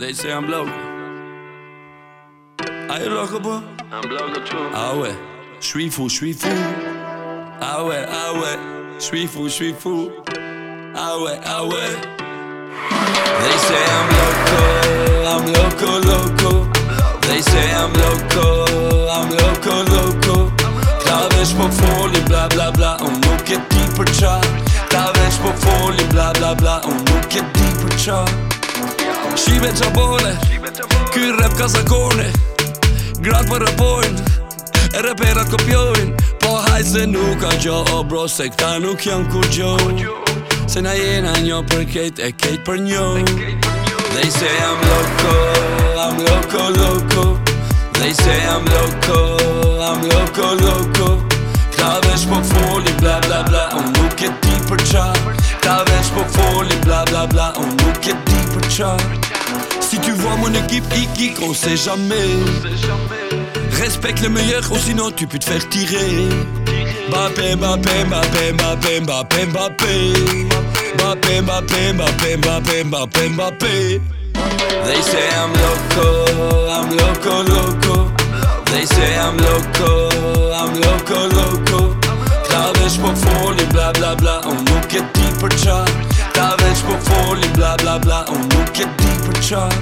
They say I'm loco. you loco, bro? I'm loco too. Ah ouais, je suis fou, je suis fou. Ah ouais, ah ouais, je suis fou, je suis fou. Ah ouais, ah ouais. They say I'm loco, I'm loco, loco. They say I'm loco, I'm loco, loco. Través på folje, bla bla bla, look at deeper chart. Través på folje, bla bla bla, On look at deeper chart. Shqipe qa bone Ky rap ka zakone Grat për rëpojnë E reperat kopjojnë Po hajt se nuk ka gjo O bro se këta nuk janë kur gjo Se na jena njo për kejt E kejt për njo Dhe i se jam loko Am loko loko Dhe i se jam loko Am loko loko Kta vesh po foli bla bla bla Un nuk e ti për qa Kta vesh po foli bla bla bla Un nuk e ti për qa Si tu vois mon équipe kick on sait jamais. Respecte le meilleur ou sinon tu peux te faire tirer. Mbappé, Mbappé, Mbappé, Mbappé, Mbappé, Mbappé. Mbappé, Mbappé, Mbappé, Mbappé, Mbappé, Mbappé. They say I'm loco, I'm loco, loco. They say I'm loco, I'm loco, loco. Ta pour folie, bla bla bla, on deeper e ti për qa Ta veš po bla bla bla, on qar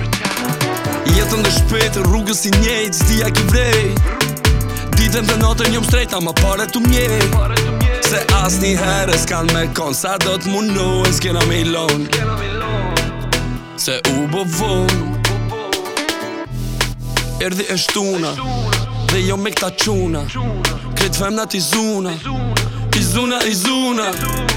Jetën dhe shpetë, rrugës i njejtë, zdi a ki vrej Ditën dhe notën jom strejta, ma pare të mjej Se as një herës kan me konë, sa do të s'kena me ilonë Se u bo vonë Erdi e shtuna, dhe jom me këta quna Kretë fem t'i zuna, i zuna, i zuna, i zuna.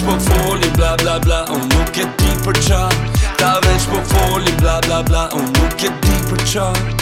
Ta veq po foli, bla bla bla, unë nuk e ti për qarë Ta veq po foli, bla bla bla, unë nuk e ti për qarë